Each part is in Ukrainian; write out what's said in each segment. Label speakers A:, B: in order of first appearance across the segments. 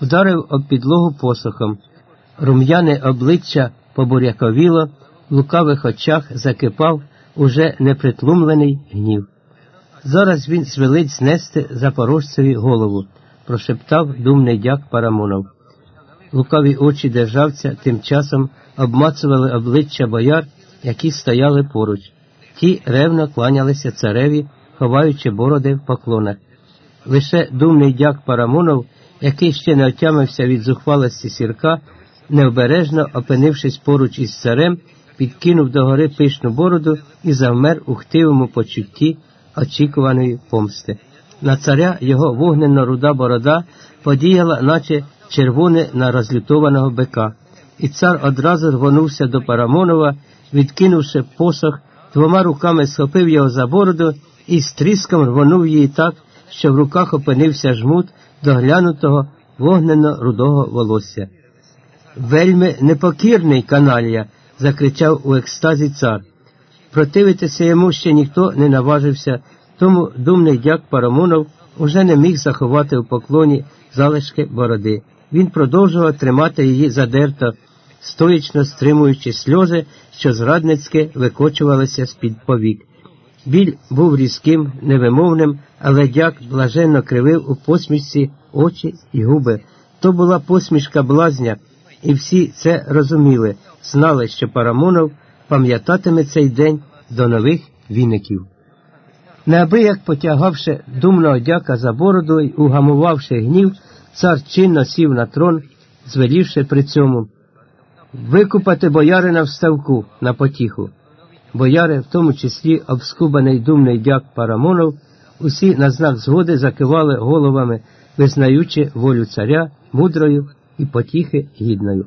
A: вдарив об підлогу посохом. Рум'яне обличчя побуряковіло, в лукавих очах закипав уже непритлумлений гнів. Зараз він звелить знести запорожцеві голову, прошептав думний дяк Парамонов. Лукаві очі державця тим часом обмацували обличчя бояр, які стояли поруч. Ті ревно кланялися цареві, ховаючи бороди в поклонах. Лише думний дяк Парамонов, який ще не отямився від зухвалості сірка, необережно опинившись поруч із царем, підкинув догори пишну бороду і завмер у хтивому почутті очікуваної помсти. На царя його вогненно руда борода подіяла, наче червоне на розлютованого бика, і цар одразу рвонувся до Парамонова, відкинувши посох, двома руками схопив його за бороду і з тріском рвонув її так, що в руках опинився жмут доглянутого вогненно рудого волосся. Вельми непокірний каналія, закричав у екстазі цар. Противитися йому ще ніхто не наважився, тому думний дяк Парамонов уже не міг заховати у поклоні залишки бороди. Він продовжував тримати її задерто, стоїчно стримуючи сльози, що зрадницьки викочувалися з-під повік. Біль був різким, невимовним, але дяк блаженно кривив у посмішці очі і губи. То була посмішка блазня, і всі це розуміли, знали, що Парамонов пам'ятатиме цей день до нових віників. Неабияк потягавши думного дяка за бороду й угамувавши гнів, цар чинно сів на трон, звелівши при цьому викупати боярина в ставку на потіху. Бояри, в тому числі обскубаний думний дяк Парамонов, усі на знак згоди закивали головами, визнаючи волю царя мудрою і потіхи гідною.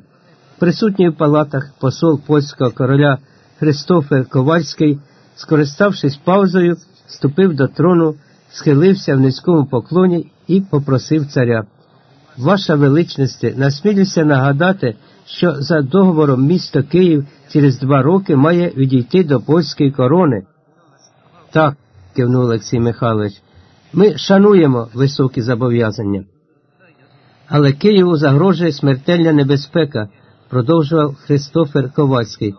A: Присутній в палатах посол польського короля Христофер Ковальський, скориставшись паузою, ступив до трону, схилився в низькому поклоні і попросив царя. Ваша величність, насмілюся нагадати, що за договором місто Київ через два роки має відійти до польської корони. Так, кивнув Олексій Михайлович, ми шануємо високі зобов'язання. Але Києву загрожує смертельна небезпека, продовжував Христофер Ковальський.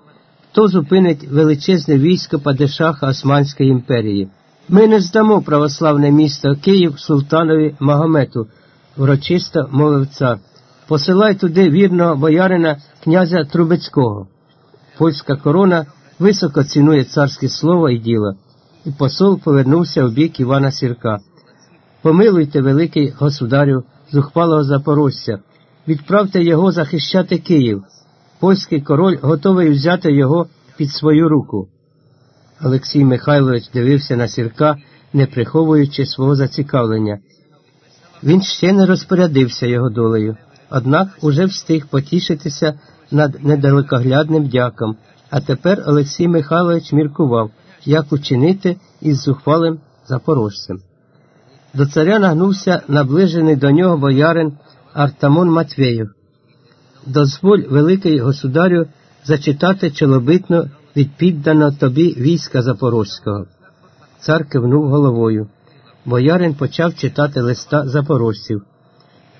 A: Хто зупинить величезне військо Падишаха Османської імперії? Ми не здамо православне місто Київ султанові Магомету, урочисто мовив цар. Посилай туди вірного боярина князя Трубецького. Польська корона високо цінує царське слово і діло, і посол повернувся в бік Івана Сірка. Помилуйте, великий государю, зухвалого запорожця, відправте його захищати Київ. Польський король готовий взяти його під свою руку. Олексій Михайлович дивився на сірка, не приховуючи свого зацікавлення. Він ще не розпорядився його долею, однак уже встиг потішитися над недалекоглядним дяком, а тепер Олексій Михайлович міркував, як учинити із зухвалим запорожцем. До царя нагнувся наближений до нього боярин Артамон Матвєєв. Дозволь, великий государю, зачитати чолобитно від тобі війська Запорозького. Цар кивнув головою. Боярин почав читати листа запорожців.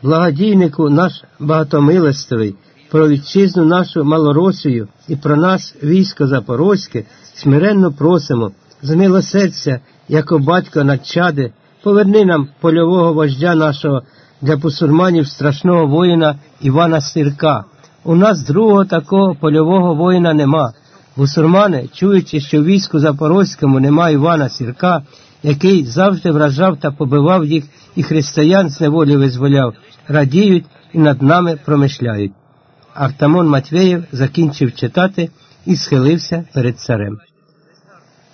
A: Благодійнику наш багатомилостивий, про вітчизну нашу Малоросію і про нас, військо Запорозьке, смиренно просимо, змилосердя, як батько надчади, поверни нам польового вождя нашого для пусурманів страшного воїна Івана Сирка. У нас другого такого польового воїна нема. Бусурмани, чуючи, що в війську Запорозькому нема Івана Сірка, який завжди вражав та побивав їх і християн з неволі визволяв, радіють і над нами промишляють. Артамон Матвєєв закінчив читати і схилився перед царем.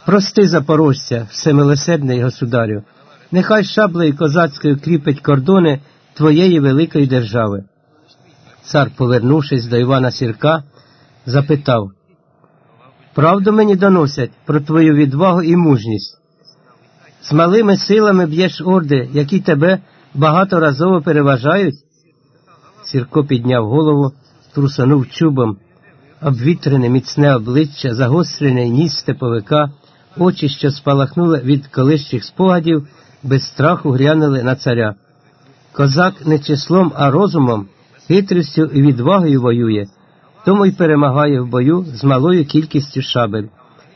A: Прости, запорожця, всемилосердний государю, нехай шаблею козацькою кріпить кордони твоєї великої держави. Цар, повернувшись до Івана Сірка, запитав Правду мені доносять про твою відвагу і мужність. З малими силами б'єш орди, які тебе багаторазово переважають. Сірко підняв голову, трусанув чубом, обвітрене міцне обличчя, загострений ніс степовика, очі, що спалахнули від колишніх спогадів, без страху грянули на царя. Козак не числом, а розумом, хитрістю і відвагою воює, тому й перемагає в бою з малою кількістю шабель.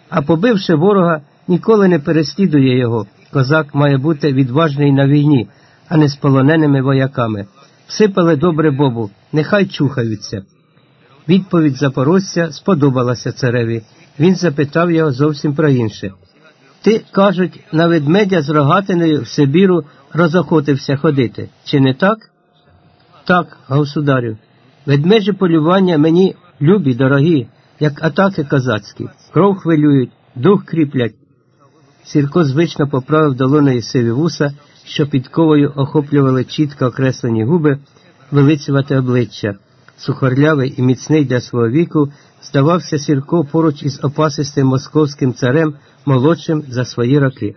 A: А побивши ворога, ніколи не переслідує його. Козак має бути відважний на війні, а не з полоненими вояками. Всипали добре бобу, нехай чухаються. Відповідь запорожця сподобалася цареві. Він запитав його зовсім про інше. Ти, кажуть, на ведмедя з рогатиною в Сибіру розохотився ходити. Чи не так? Так, государю. Ведмежі полювання мені любі, дорогі, як атаки козацькі, кров хвилюють, дух кріплять. Сірко звично поправив долоною сиві вуса, що підковою охоплювали чітко окреслені губи, велицювате обличчя. Сухорлявий і міцний для свого віку, здавався Сірко поруч із опасистим московським царем, молодшим за свої роки.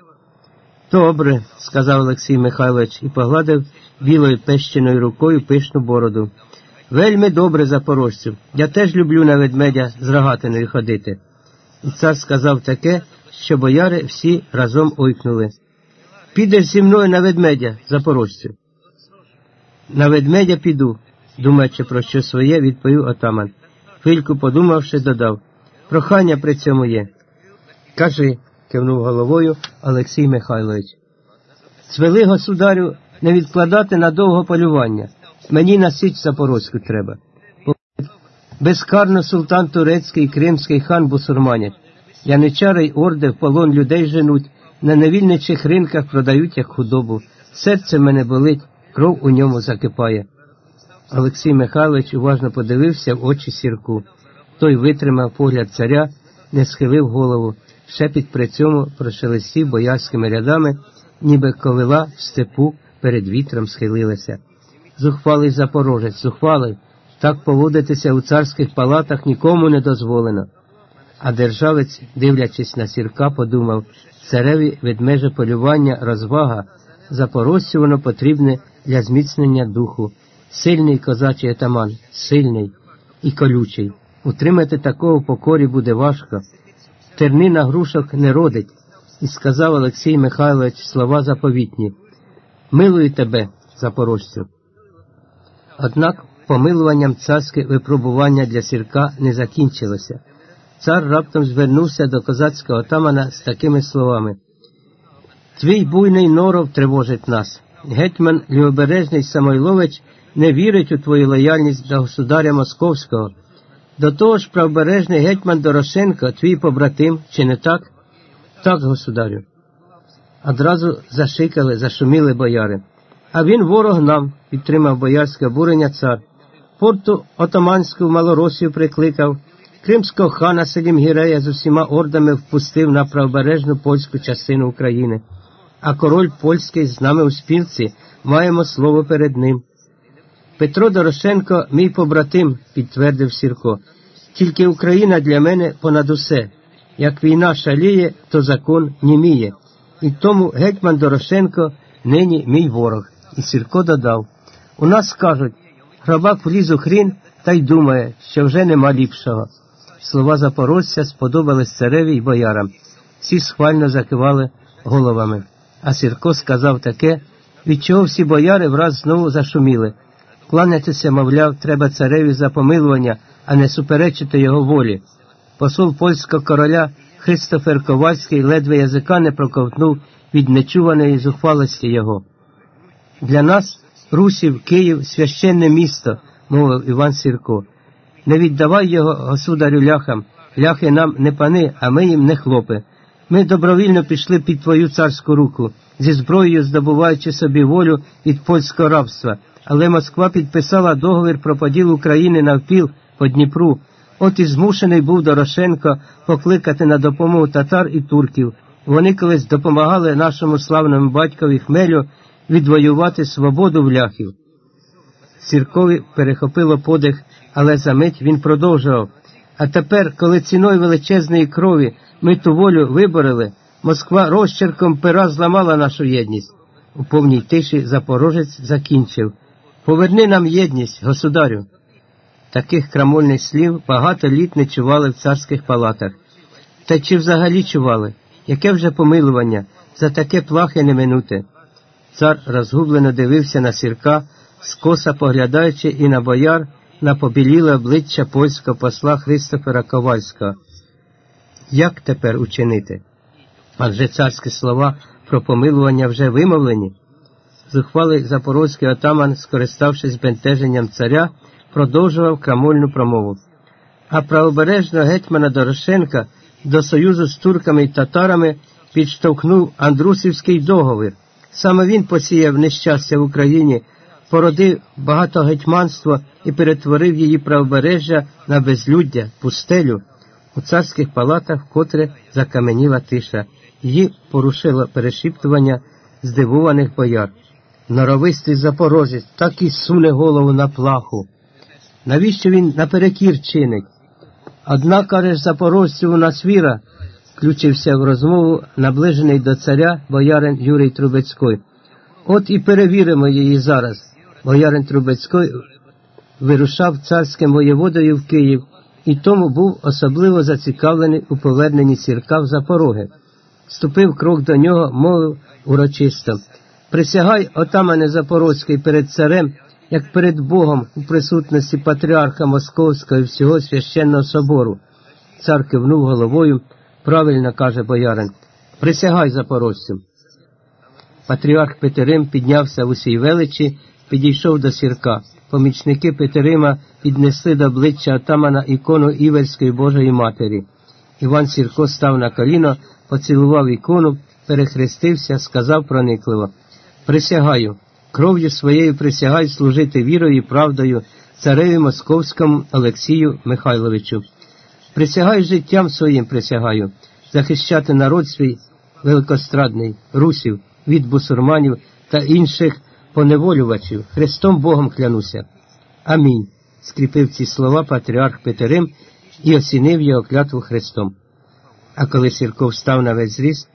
A: Добре, сказав Олексій Михайлович і погладив білою пещеною рукою пишну бороду. Вельми добре, запорожцю. Я теж люблю на ведмедя з рогатиною ходити. І цар сказав таке, що бояри всі разом ойкнули. Підеш зі мною на ведмедя, запорожцю. На ведмедя піду, думаючи про що своє, відповів отаман. Хвильку подумавши, додав Прохання при цьому є. Кажи, кивнув головою Олексій Михайлович. Звели государю не відкладати на довго полювання. Мені на січ Запорозьку треба. Безкарно султан турецький кримський хан бусурманять. Яничари й орди в полон людей женуть, на невільничих ринках продають як худобу. Серце мене болить, кров у ньому закипає. Олексій Михайлович уважно подивився в очі сірку. Той витримав погляд царя, не схилив голову, шепіт при цьому прошелестів боярськими рядами, ніби ковила в степу перед вітром схилилася. Зухвалий запорожець, зухвалий, так поводитися у царських палатах нікому не дозволено. А державець, дивлячись на сірка, подумав цареві ведмеже полювання, розвага, запорожцю воно потрібне для зміцнення духу. Сильний козачий атаман, сильний і колючий. Утримати такого в покорі буде важко. Тернина грушок не родить, і сказав Олексій Михайлович слова заповітні. Милую тебе, запорожцю. Однак помилуванням царське випробування для сірка не закінчилося. Цар раптом звернувся до козацького отамана з такими словами Твій буйний норов тривожить нас. Гетьман Лівобережний Самойлович не вірить у твою лояльність до государя Московського. До того ж, правобережний гетьман Дорошенко, твій побратим, чи не так? Так, государю. Одразу зашикали, зашуміли бояри. А він ворог нам, підтримав боярське обурення цар. Порту отаманську в Малоросію прикликав, кримського хана Селімгірея з усіма ордами впустив на правобережну польську частину України. А король польський з нами у спілці маємо слово перед ним. Петро Дорошенко, мій побратим, підтвердив Сірко. Тільки Україна для мене понад усе. Як війна шаліє, то закон німіє. І тому гетьман Дорошенко нині мій ворог. І Сірко додав У нас скажуть грабак вліз у хрін та й думає, що вже нема ліпшого. Слова запорожця сподобались цареві й боярам. Всі схвально закивали головами. А Сірко сказав таке, від чого всі бояри враз знову зашуміли. Кланятися, мовляв, треба цареві за помилування, а не суперечити його волі. Посол польського короля Христофер Ковальський ледве язика не проковтнув від нечуваної зухвалості його. Для нас, русів, Київ, священне місто, мовив Іван Сірко. Не віддавай його государю ляхам, ляхи нам не пани, а ми їм не хлопи. Ми добровільно пішли під твою царську руку, зі зброєю здобуваючи собі волю від польського рабства але Москва підписала договір про поділ України навпіл по Дніпру. От і змушений був Дорошенко покликати на допомогу татар і турків. Вони колись допомагали нашому славному батькові Хмелю відвоювати свободу в ляхів. Сіркові перехопило подих, але за мить він продовжував. А тепер, коли ціною величезної крові ми ту волю виборили, Москва розчерком пера зламала нашу єдність. У повній тиші Запорожець закінчив. Поверни нам єдність, государю. Таких крамольних слів багато літ не чували в царських палатах. Та чи взагалі чували? Яке вже помилування, за таке плахи не минути? Цар розгублено дивився на сірка, скоса поглядаючи і на бояр, на побіліле обличчя польського посла Христофера Ковальського. Як тепер учинити? Адже царські слова про помилування вже вимовлені. Зухвалий запорозький отаман, скориставшись бентеженням царя, продовжував крамольну промову. А правобережного гетьмана Дорошенка до союзу з турками і татарами підштовхнув Андрусівський договір. Саме він посіяв нещастя в Україні, породив багатогетьманство і перетворив її правобережжя на безлюддя, пустелю. У царських палатах вкотре закаменіла тиша, її порушило перешіптування здивованих бояр. Норовистий запорожець так і суне голову на плаху. Навіщо він наперекір чинить? Однак, кажеш, запорожців у нас віра, включився в розмову наближений до царя боярин Юрій Трубецький. От і перевіримо її зараз. Боярин Трубецький вирушав царським воєводою в Київ і тому був особливо зацікавлений у поверненні сірка в Запороги. Ступив крок до нього, мовив урочисто. Присягай, отамане Запорозький, перед царем, як перед Богом у присутності патріарха Московського і всього священного собору. Цар кивнув головою, правильно каже боярин. Присягай запорожцям. Патріарх Петерим піднявся в усій величі, підійшов до сірка. Помічники Петерима піднесли до обличчя отамана ікону Іверської Божої Матері. Іван Сірко став на коліно, поцілував ікону, перехрестився, сказав проникливо Присягаю, кров'ю своєю присягаю служити вірою і правдою цареві Московському Олексію Михайловичу. Присягаю життям своїм присягаю, захищати народ свій великострадний, русів, від бусурманів та інших поневолювачів, Христом Богом клянуся. Амінь. скріпив ці слова патріарх Петерим і осінив його клятву Христом. А коли Сірко встав на весь зріст,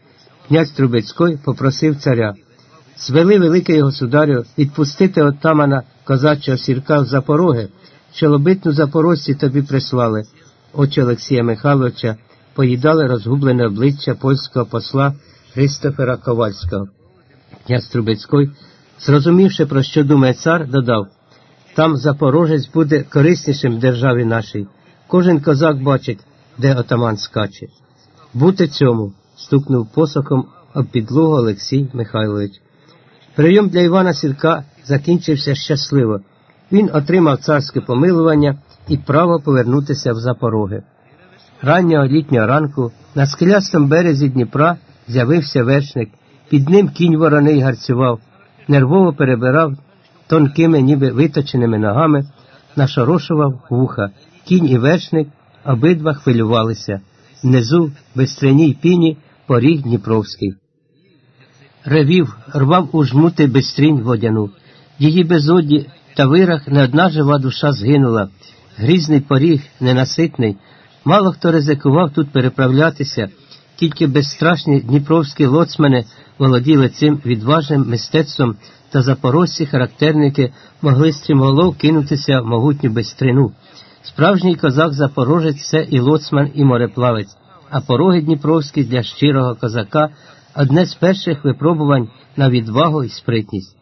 A: князь Трубецький попросив царя звели великий государю відпустити отамана козачого сірка в Запороги, що лобитну запорожці тобі прислали. Очі Олексія Михайловича поїдали розгублене обличчя польського посла Христофера Ковальського. Князь Трубецький, зрозумівши, про що думає цар, додав там Запорожець буде кориснішим державі нашій. Кожен козак бачить, де отаман скаче. Бути цьому, стукнув посохом об підлогу Олексій Михайлович. Прийом для Івана Сірка закінчився щасливо. Він отримав царське помилування і право повернутися в Запороги. Раннього літнього ранку на скелястому березі Дніпра з'явився вершник, під ним кінь вороний гарцював, нервово перебирав тонкими, ніби виточеними ногами, нашорошував вуха. Кінь і вершник обидва хвилювалися. Внизу, в безстряній піні, поріг Дніпровський ревів, рвав у жмути безстрінь водяну. Її безоді та вирах не одна жива душа згинула. Грізний поріг, ненаситний. Мало хто ризикував тут переправлятися, тільки безстрашні дніпровські лоцмани володіли цим відважним мистецтвом, та запорожці характерники могли стрімголов кинутися в могутню безстрину. Справжній козак запорожець це і лоцман, і мореплавець, а пороги дніпровські для щирого козака одне з перших випробувань на відвагу і спритність.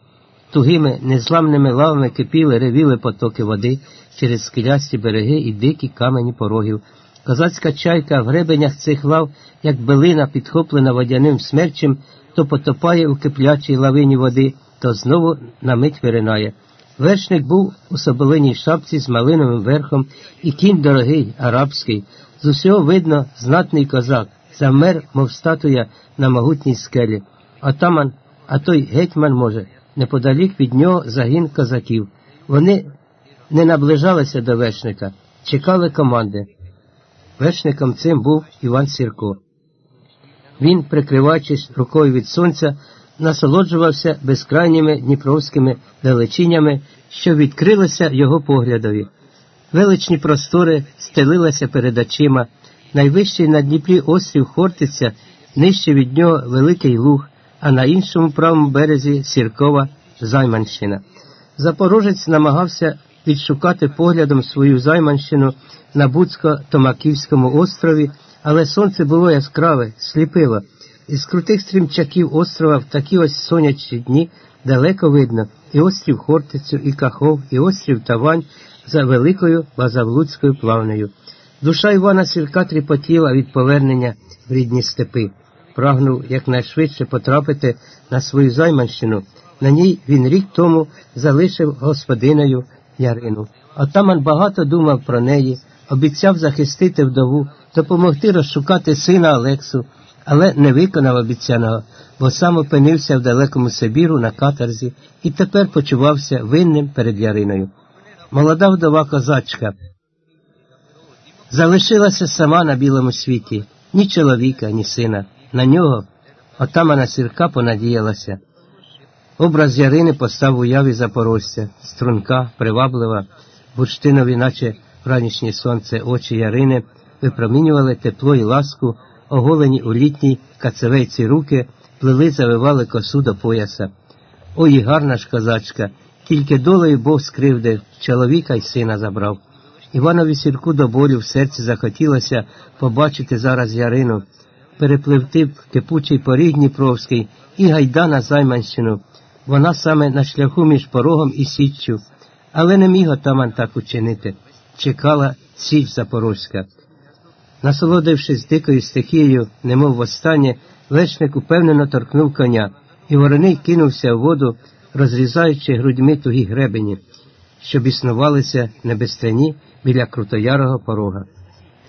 A: Тугими незламними лавами кипіли, ревіли потоки води через скелясті береги і дикі камені порогів. Козацька чайка в гребенях цих лав, як билина, підхоплена водяним смерчем, то потопає у киплячій лавині води, то знову на мить виринає. Вершник був у соболиній шапці з малиновим верхом, і кінь дорогий, арабський. З усього видно знатний козак замер, мов статуя на могутній скелі. Отаман, а той гетьман може, неподалік від нього загін козаків. Вони не наближалися до вершника, чекали команди. Вершником цим був Іван Сірко. Він, прикриваючись рукою від сонця, насолоджувався безкрайніми дніпровськими далечинями, що відкрилися його поглядові. Величні простори стелилися перед очима. Найвищий на Дніпрі острів Хортиця, нижче від нього Великий Луг, а на іншому правому березі Сіркова Займанщина. Запорожець намагався відшукати поглядом свою Займанщину на Буцько-Томаківському острові, але сонце було яскраве, сліпило. Із крутих стрімчаків острова в такі ось сонячні дні далеко видно і острів Хортицю, і Кахов, і острів Тавань за великою Базавлуцькою плавнею. Душа Івана Сірка тріпотіла від повернення в рідні степи. Прагнув якнайшвидше потрапити на свою займанщину. На ній він рік тому залишив господиною Ярину. Отаман багато думав про неї, обіцяв захистити вдову, допомогти розшукати сина Олексу, але не виконав обіцяного, бо сам опинився в далекому Сибіру на каторзі і тепер почувався винним перед Яриною. Молода вдова козачка залишилася сама на білому світі, ні чоловіка, ні сина. На нього отамана сірка понадіялася. Образ Ярини постав у яві запорожця, струнка, приваблива, бурштинові, наче ранішнє сонце, очі Ярини випромінювали тепло і ласку, оголені у літній кацевейці руки, плели, завивали косу до пояса. Ой, гарна ж козачка, тільки долею Бог скривдив, чоловіка й сина забрав. Іванові сірку до болю в серці захотілося побачити зараз Ярину, перепливти в кипучий поріг Дніпровський і гайда на Займанщину. Вона саме на шляху між порогом і січчю, але не міг отаман так учинити. Чекала січ Запорозька. Насолодившись дикою стихією, немов востаннє, вершник упевнено торкнув коня, і вороний кинувся в воду, розрізаючи грудьми тугі гребені, щоб існувалися небестряні біля крутоярого порога.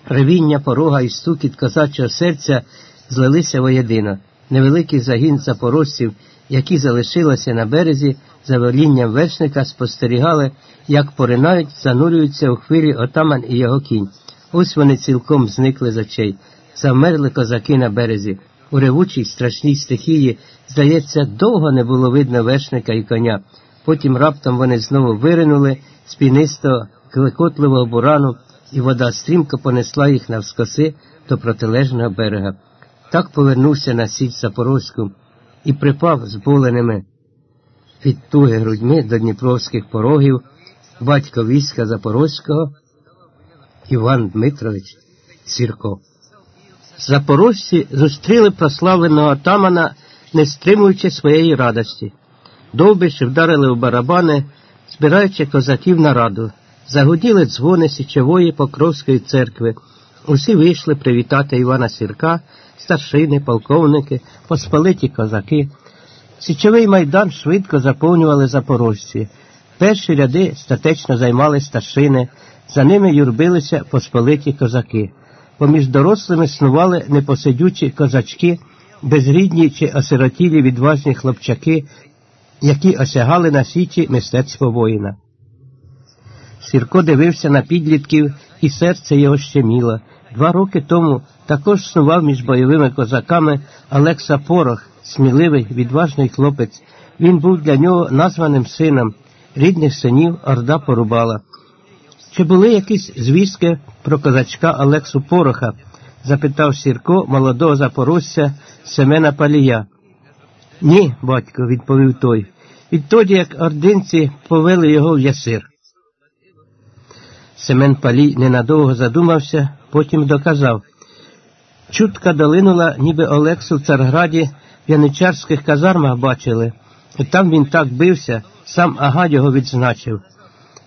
A: Ревіння порога і стукіт козачого серця злилися воєдино. Невеликий загін запорожців, які залишилися на березі, за волінням вершника спостерігали, як поринають, занурюються у хвилі отаман і його кінь. Ось вони цілком зникли з очей, замерли козаки на березі. У ревучій страшній стихії, здається, довго не було видно вершника і коня. Потім раптом вони знову виринули з пінистого клекотливого бурану, і вода стрімко понесла їх навскоси до протилежного берега. Так повернувся на січ Запорозьку і припав зболеними від туги грудьми до дніпровських порогів батько війська Запорозького Іван Дмитрович Сірко. Запорожці зустріли прославленого отамана, не стримуючи своєї радості. Довбиші вдарили у барабани, збираючи козаків на раду. Загуділи дзвони Січової Покровської церкви. Усі вийшли привітати Івана Сірка, старшини, полковники, посполиті козаки. Січовий майдан швидко заповнювали запорожці. Перші ряди статечно займали старшини, за ними юрбилися посполиті козаки. Поміж дорослими снували непосидючі козачки, безрідні чи осиротілі відважні хлопчаки, які осягали на січі мистецтво воїна. Сірко дивився на підлітків, і серце його щеміло. Два роки тому також снував між бойовими козаками Олекса Порох, сміливий, відважний хлопець. Він був для нього названим сином, рідних синів Орда порубала. Чи були якісь звістки про козачка Олексу Пороха? запитав Сірко молодого запорожця Семена Палія. Ні, батько, відповів той. Відтоді, як ординці повели його в ясир. Семен Палій ненадовго задумався, потім доказав. Чутка долинула, ніби Олексу в Царграді в яничарських казармах бачили, і там він так бився, сам ага його відзначив.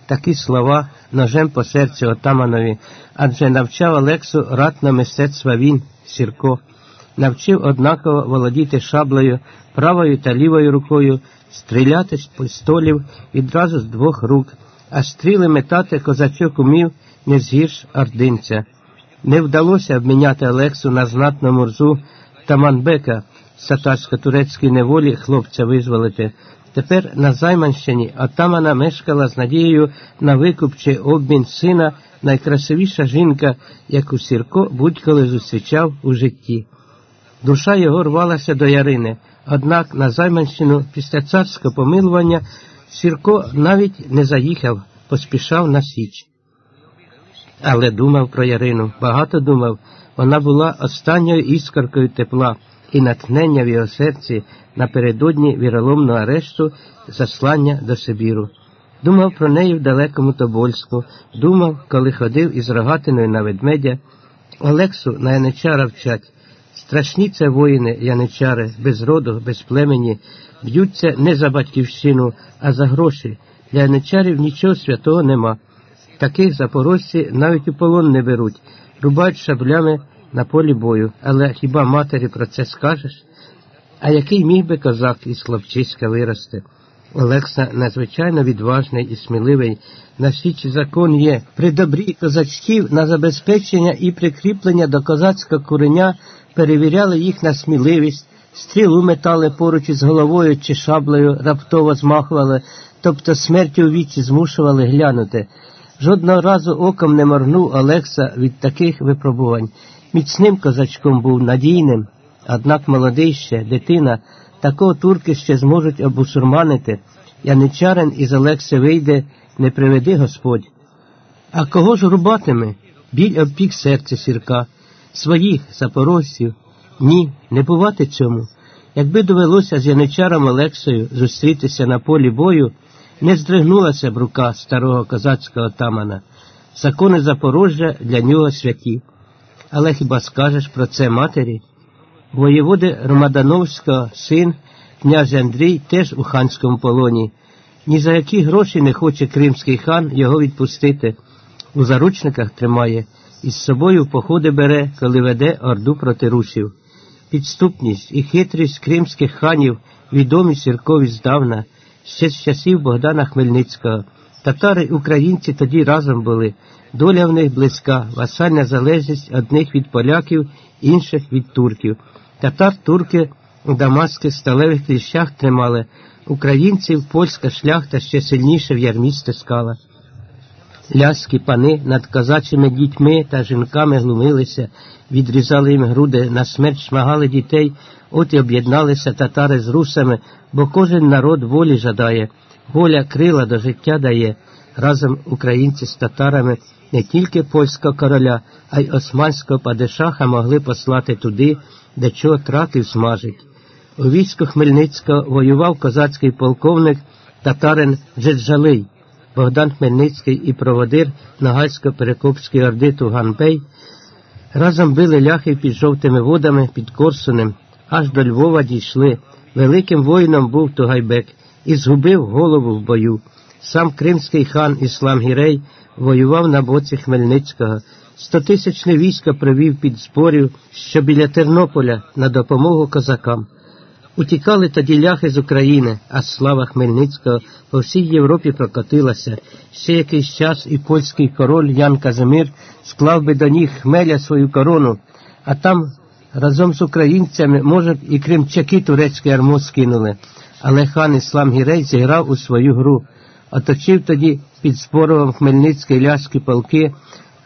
A: Такі слова ножем по серцю отаманові, адже навчав Олексу ратне мистецтва він, Сірко, навчив однаково володіти шаблею, правою та лівою рукою, стріляти з пистолів відразу з двох рук а стріли метати козачок умів не згірш ординця. Не вдалося обміняти Олексу на знатну мурзу Таманбека з татарсько-турецької неволі хлопця визволити. Тепер на Займанщині отамана мешкала з надією на викуп чи обмін сина найкрасивіша жінка, яку Сірко будь-коли зустрічав у житті. Душа його рвалася до Ярини, однак на Займанщину після царського помилування Сірко навіть не заїхав, поспішав на Січ. Але думав про Ярину, багато думав, вона була останньою іскоркою тепла і натхнення в його серці напередодні віроломного арешту заслання до Сибіру. Думав про неї в далекому Тобольську, думав, коли ходив із рогатиною на ведмедя. Олексу на яничара вчать Страшні це воїни, яничари, без роду, без племені, б'ються не за батьківщину, а за гроші. Для яничарів нічого святого нема. Таких запорожці навіть у полон не беруть, рубають шаблями на полі бою. Але хіба матері про це скажеш? А який міг би козак із хлопчиська вирости? Олекса надзвичайно відважний і сміливий. На світі закон є при добрі козачків на забезпечення і прикріплення до козацького куреня перевіряли їх на сміливість, стрілу метали поруч із головою чи шаблею, раптово змахували, тобто смертю у віці змушували глянути. Жодного разу оком не моргнув Олекса від таких випробувань. Міцним козачком був надійним, однак молодий ще, дитина, такого турки ще зможуть обусурманити. Яничарин із Олекси вийде, не приведи Господь. А кого ж рубатиме? Біль обпік серце сірка, своїх запорожців. Ні, не бувати цьому. Якби довелося з яничаром Олексою зустрітися на полі бою, не здригнулася б рука старого козацького тамана. Закони Запорожжя для нього святі. Але хіба скажеш про це матері? Воєводи Ромадановського син, князь Андрій, теж у ханському полоні. Ні за які гроші не хоче кримський хан його відпустити. У заручниках тримає, із собою походи бере, коли веде орду проти русів. Підступність і хитрість кримських ханів відомі сіркові здавна, ще з часів Богдана Хмельницького. Татари і українці тоді разом були. Доля в них близька, васальна залежність одних від поляків, інших від турків. Татар турки у Дамаски сталевих кліщах тримали, українців польська шляхта ще сильніше в ярмі стискала. Ляські пани над козачими дітьми та жінками глумилися, відрізали їм груди, на смерть шмагали дітей, от і об'єдналися татари з русами, бо кожен народ волі жадає, воля крила до життя дає. Разом українці з татарами не тільки польського короля, а й османського падишаха могли послати туди, де чого тратив смажить. У війську Хмельницького воював козацький полковник татарин Джеджалий. Богдан Хмельницький і проводир Нагайсько-Перекопської орди Туганбей разом били ляхи під жовтими водами під Корсунем, аж до Львова дійшли. Великим воїном був Тугайбек і згубив голову в бою. Сам кримський хан Іслам Гірей воював на боці Хмельницького. Стотисячне військо привів під зборів, що біля Тернополя на допомогу козакам. Утікали тоді ляхи з України, а слава Хмельницького по всій Європі прокотилася. Ще якийсь час і польський король Ян Казимир склав би до ніг хмеля свою корону, а там разом з українцями, може, і кримчаки турецький арму скинули. Але хан Іслам Гірей зіграв у свою гру, оточив тоді під Зборовом Хмельницький ляшки полки,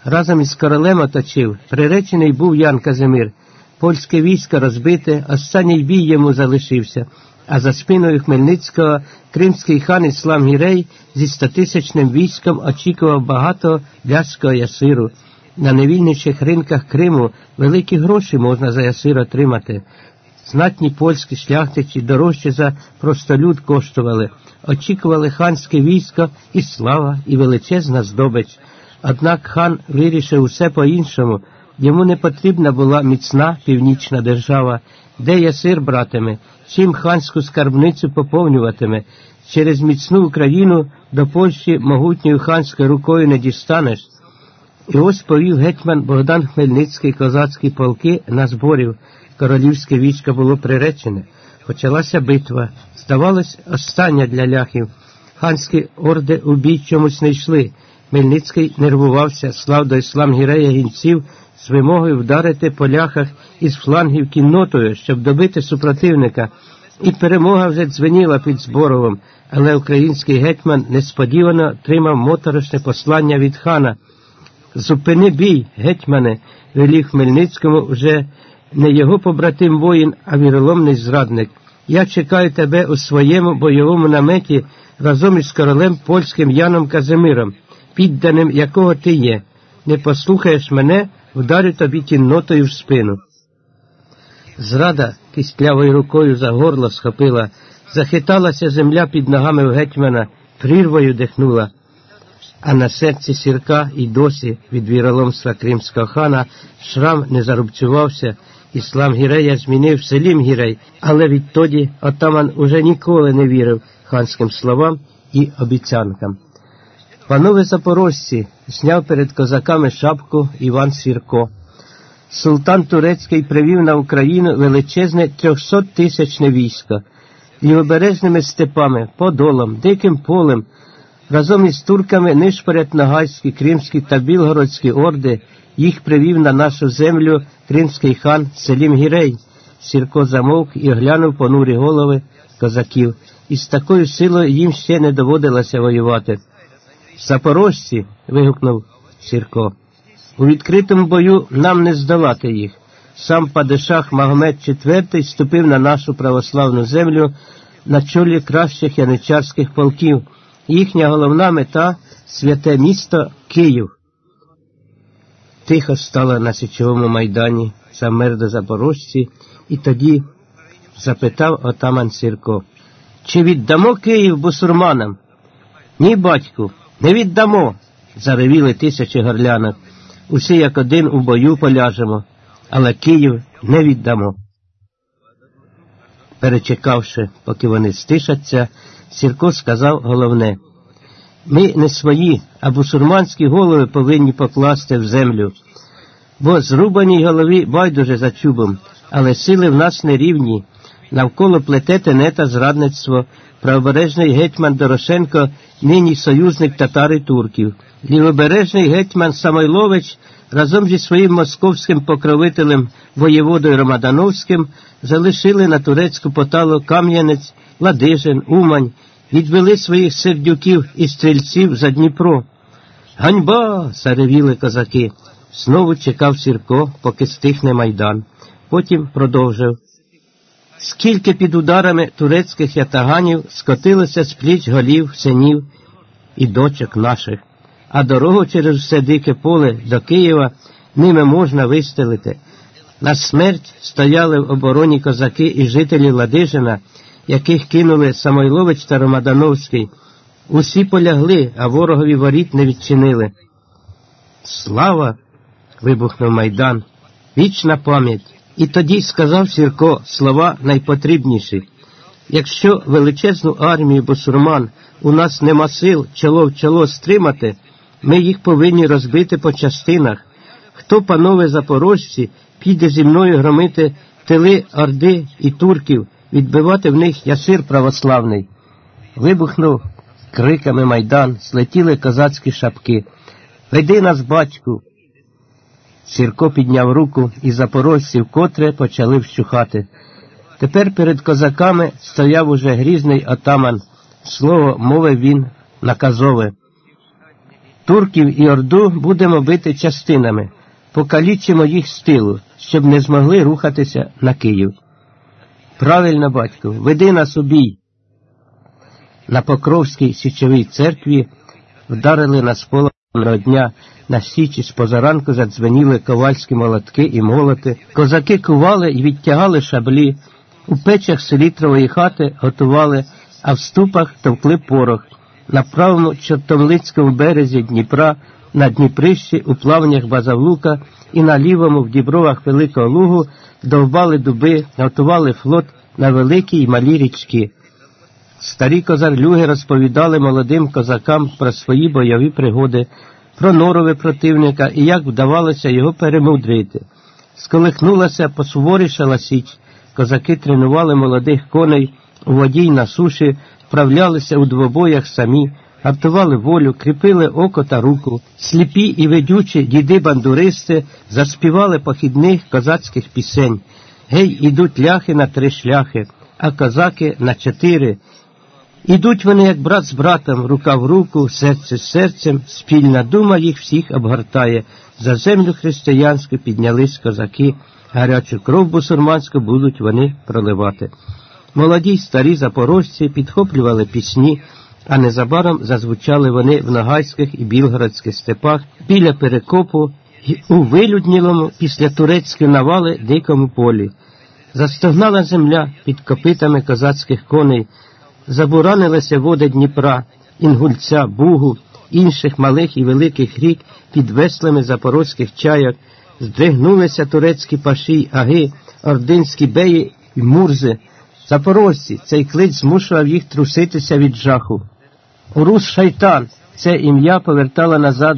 A: разом із королем оточив. Приречений був Ян Казимир. Польське військо розбите, останній бій йому залишився, а за спиною Хмельницького кримський хан Іслам Гірей зі стотисячним військом очікував багато ляського ясиру. На невільничих ринках Криму великі гроші можна за ясир отримати. Знатні польські шляхтичі дорожче за простолюд коштували, очікували ханське військо і слава, і величезна здобич. Однак хан вирішив усе по-іншому. Йому не потрібна була міцна північна держава, де ясир братиме, чим ханську скарбницю поповнюватиме. Через міцну Україну до Польщі могутньою ханською рукою не дістанеш. І ось повів гетьман Богдан Хмельницький козацькі полки на зборів. Королівське військо було приречене. Почалася битва. Здавалось, остання для ляхів. Ханські орди у бій чомусь не йшли. Хмельницький нервувався, слав до іслам гірея гінців з вимогою вдарити по ляхах із флангів кіннотою, щоб добити супротивника. І перемога вже дзвеніла під Зборовом, але український гетьман несподівано тримав моторошне послання від хана. Зупини бій, гетьмане, велів Хмельницькому вже не його побратим воїн, а віроломний зрадник. Я чекаю тебе у своєму бойовому наметі разом із королем польським Яном Казимиром, підданим якого ти є. Не послухаєш мене, вдарю тобі кіннотою в спину. Зрада кістлявою рукою за горло схопила, захиталася земля під ногами в гетьмана, прірвою дихнула. а на серці сірка і досі від віроломства кримського хана шрам не зарубцювався, іслам Гірея змінив селім Гірей, але відтоді отаман уже ніколи не вірив ханським словам і обіцянкам. Панове запорожці, зняв перед козаками шапку Іван Сірко. Султан Турецький привів на Україну величезне трьохсоттисячне військо, лівобережними степами, подолом, диким полем, разом із турками нишпорять Ногайські, Кримські та Білгородські орди, їх привів на нашу землю кримський хан Селім Гірей. Сірко замовк і оглянув понурі голови козаків, і з такою силою їм ще не доводилося воювати. Запорожці. вигукнув Сірко. У відкритому бою нам не здолати їх. Сам Падишах Магомед IV ступив на нашу православну землю на чолі кращих яничарських полків. Їхня головна мета святе місто Київ. Тихо стало на січовому майдані замер до запорожці, і тоді запитав отаман Сірко, чи віддамо Київ бусурманам? Ні, батьку, не віддамо. заревіли тисячі горлянок. Усі як один у бою поляжемо, але Київ не віддамо. Перечекавши, поки вони стишаться, Сірко сказав головне ми не свої, а бусурманські голови повинні покласти в землю. Бо зрубаній голові байдуже за чубом, але сили в нас не рівні. Навколо плете тенета зрадництво, правобережний гетьман Дорошенко, нині союзник татар і турків. Лівобережний гетьман Самойлович разом зі своїм московським покровителем воєводою Ромадановським залишили на турецьку поталу Кам'янець, Ладижин, Умань, відвели своїх сердюків і стрільців за Дніпро. Ганьба. заревіли козаки. Знову чекав Сірко, поки стихне майдан. Потім продовжив. Скільки під ударами турецьких ятаганів скотилося з пліч голів, синів і дочок наших, а дорогу через все дике поле до Києва ними можна вистелити. На смерть стояли в обороні козаки і жителі Ладижина, яких кинули Самойлович та Ромадановський. Усі полягли, а ворогові воріт не відчинили. Слава! вибухнув майдан. Вічна пам'ять. І тоді сказав Сірко слова найпотрібніші. Якщо величезну армію бусурман у нас нема сил чоло в чоло стримати, ми їх повинні розбити по частинах. Хто, панове запорожці, піде зі мною громити тили орди і турків, відбивати в них ясир православний? Вибухнув криками майдан, слетіли козацькі шапки. Веди нас, батьку, Сірко підняв руку і запорожці вкотре почали вщухати. Тепер перед козаками стояв уже грізний отаман. Слово мовив він наказове. Турків і Орду будемо бити частинами, покалічимо їх з тилу, щоб не змогли рухатися на Київ. Правильно, батько, веди нас у бій. На Покровській січовій церкві вдарили на споло дня на січі з позаранку задзвеніли ковальські молотки і молоти, козаки кували і відтягали шаблі, у печах селітрової хати готували, а в ступах товкли порох. На правому чортомлицькому березі Дніпра, на Дніприщі, у плавнях Базавлука і на лівому в дібровах Великого Лугу довбали дуби, готували флот на великі й малі річки. Старі козарлюги розповідали молодим козакам про свої бойові пригоди, про норове противника і як вдавалося його перемудрити. Сколихнулася, посуворішала січ, козаки тренували молодих коней у воді й на суші, вправлялися у двобоях самі, гартували волю, кріпили око та руку, сліпі і ведючі діди-бандуристи заспівали похідних козацьких пісень. Гей, ідуть ляхи на три шляхи, а козаки на чотири. Ідуть вони, як брат з братом, рука в руку, серце з серцем, спільна дума їх всіх обгортає. За землю християнську піднялись козаки, гарячу кров бусурманську будуть вони проливати. Молоді й старі запорожці підхоплювали пісні, а незабаром зазвучали вони в Ногайських і білгородських степах біля перекопу і у вилюднілому після турецької навали дикому полі. Застогнала земля під копитами козацьких коней забуранилися води Дніпра, Інгульця, Бугу, інших малих і великих рік під веслами запорозьких чайок, здригнулися турецькі паші аги, ординські беї і мурзи. Запорожці, цей клич змушував їх труситися від жаху. Урус Шайтан це ім'я повертало назад